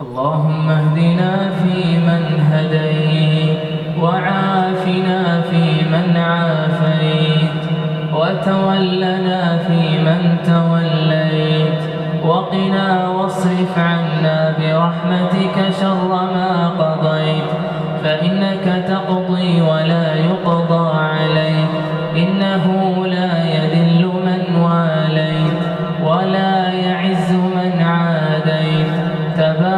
اللهم اهدنا فيمن هديت وعافنا فيمن عافيت وتولنا فيمن توليت وقنا واصرف عنا برحمتك شر ما قضيت فإنك تقضي ولا يقضى عليك إنه لا يذل من واليت ولا يعز من عاديت تباركت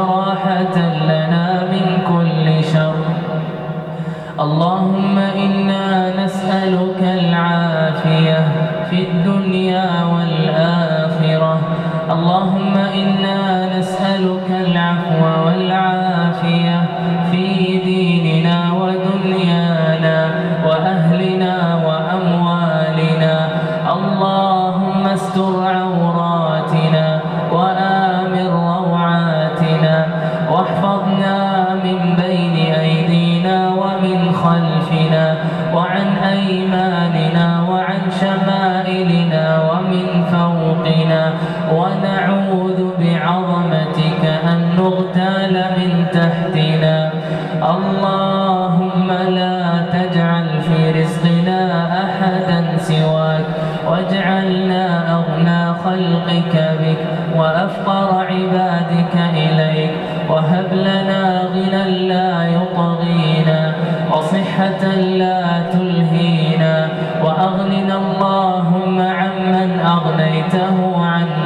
راحة لنا من كل شر. اللهم إنا نسألك العافية في الدنيا والآخرة. اللهم إنا نسألك العفو ونعوذ بعظمتك أن نغتال من تحتنا. اللهم لا تجعل في رزقنا أحدا سواك. واجعلنا أغنى خلقك بك وأفقر عبادك إليك. وهب لنا غنى لا يطغينا وصحة لا تلهينا. وأغننا اللهم عمن أغنيته عنا.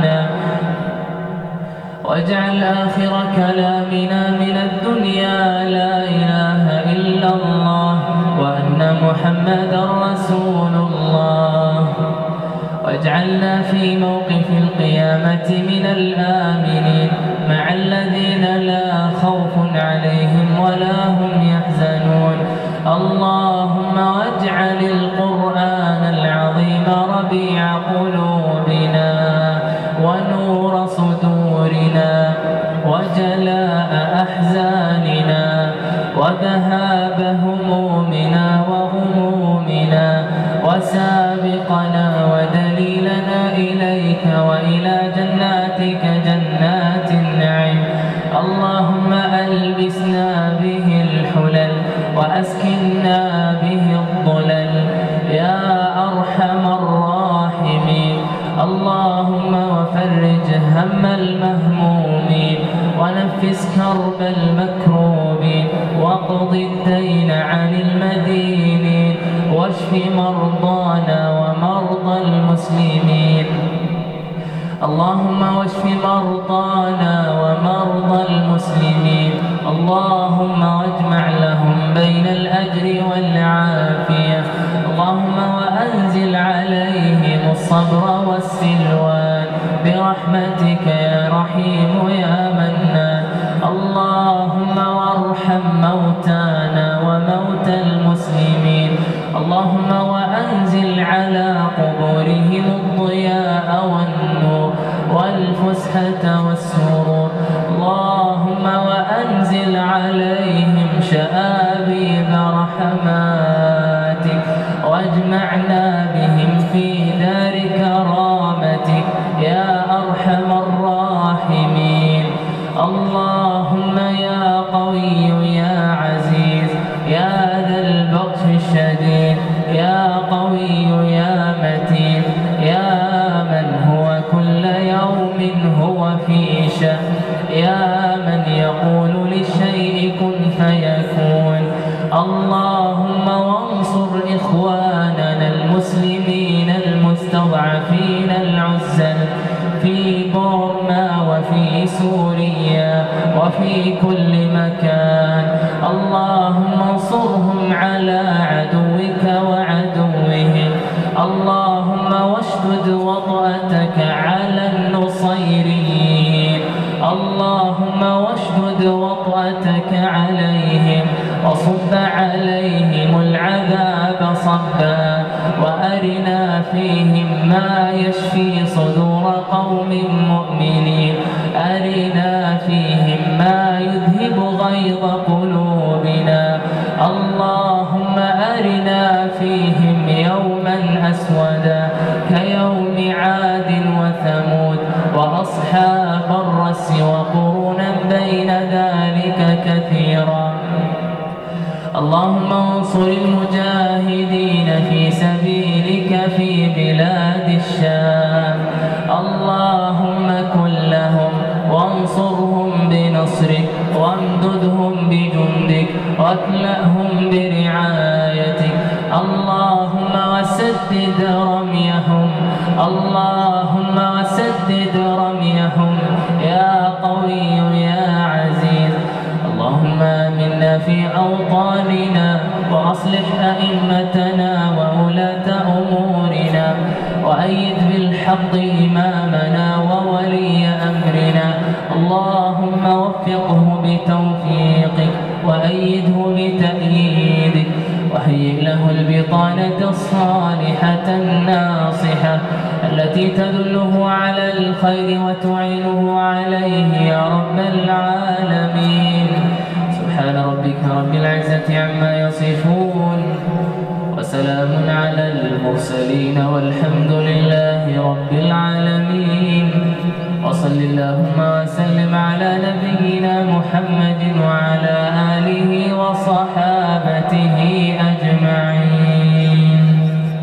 واجعل آخر كلامنا من الدنيا لا إله إلا الله وأن محمد رسول الله. واجعلنا في موقف القيامة من الآمنين مع الذين لا خوف عليهم ولا هم يحزنون. اللهم واجعل القرآن العظيم ربيع قلوبنا وذهاب همومنا وغمومنا وسابقنا واشف مرضانا ومرضى المسلمين. اللهم واشف مرضانا ومرضى المسلمين. اللهم واجمع لهم بين الأجر والعافية. اللهم وأنزل عليهم الصبر والسلوان. برحمتك يا رحيم يا منان. اللهم وارحم موتانا اللهم وأنزل على قبورهم الضياء والنور والفسحة والسرور. اللهم وأنزل عليهم شآبيب رحماتك اللهم وانصر إخواننا المسلمين المستضعفين العزل في بورما وفي سوريا وفي كل مكان. اللهم انصرهم على عدوك وعدوهم. اللهم واشدد وطأتك على النصيريين اللهم واشدد وطأتك عليهم. وصب عليهم العذاب صبا وأرنا فيهم ما يشفي صدور قوم مؤمنين. أرنا فيهم ما يذهب غيظ قلوبنا. اللهم أرنا فيهم يوما أسودا كيوم عاد وثمود وأصحاب الرس وقرونا بين ذلك اللهم انصر المجاهدين في سبيلك في بلاد الشام. اللهم كن لهم وانصرهم بنصرك وامددهم بجندك واكلأهم برعايتك. اللهم وسدد رميهم اللهم وسدد رميهم. يا قوي يا عزيز اللهم آمنا في أوطاننا إمامنا وولي أمرنا. اللهم وفقه بتوفيقك وأيده بتأييدك. وهيئ له البطانة الصالحة الناصحة التي تدله على الخير وتعينه عليه يا رب العالمين. سبحان ربك رب العزة عما يصفون. وسلام على المرسلين والحمد لله رب العالمين. وصل اللهم وسلم على نبينا